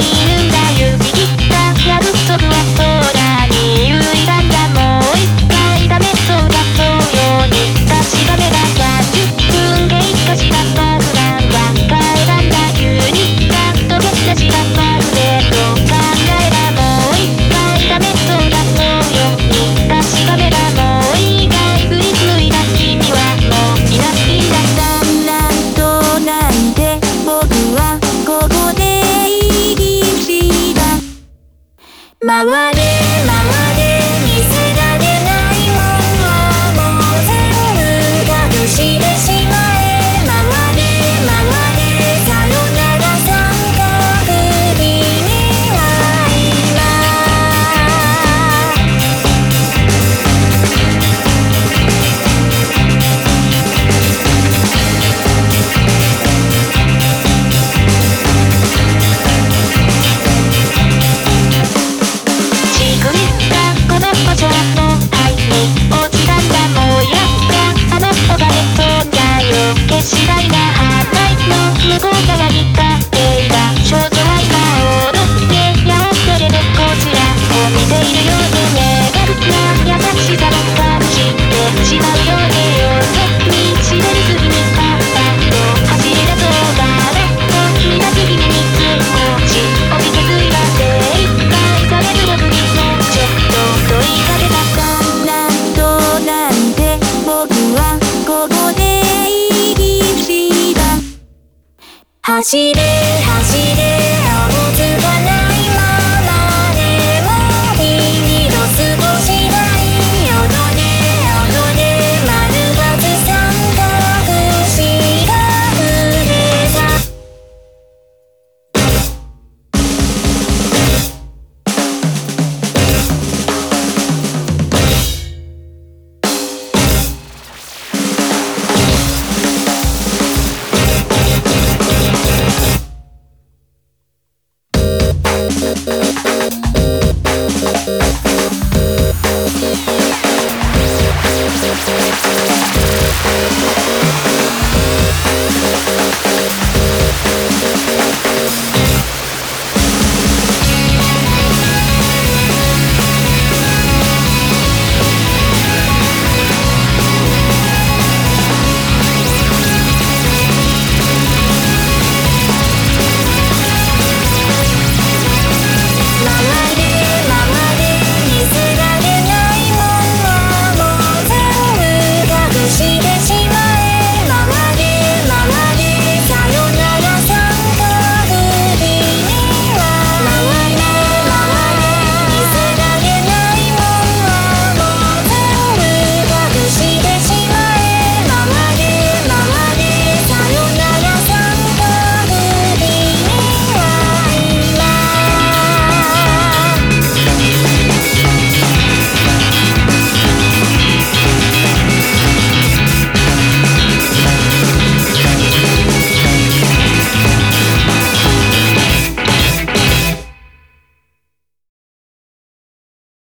and I 回れ走れ走れ。